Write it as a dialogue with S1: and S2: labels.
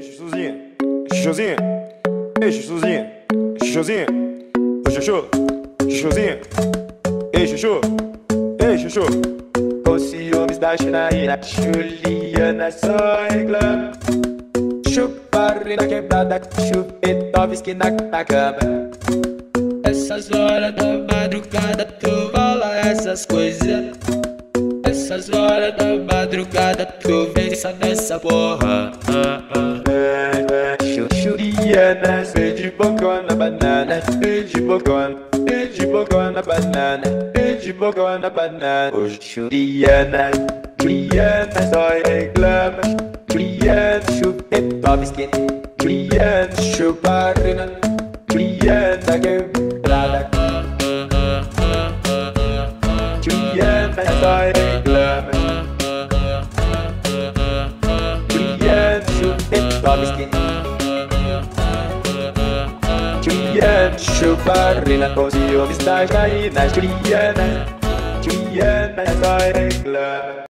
S1: Ei, chuchuzinha, ei, chuchuzinha, chuchuzinha, ô chuchu, chuchuzinha, ei, chuchu, ei, chuchu.
S2: Os ciúmes da Janaína, Juliana só reclama. Chuparina quebrada, chupetovski na, na cama.
S3: Essas horas da madrugada tu fala essas coisas. Essas horas da madrugada tu pensa nessa porra. Ah,
S2: banana, de bocona, de bocona banana, de bocona banana. Ô Juliana, Juliana só reclama. Juliana, chupetovski, Juliana, chuparina, Juliana quebrada. Juliana só reclama. Juliana, chupetovski. Juliana, chuparina, com ciúmes da Jaina, Juliana, Juliana só reclama.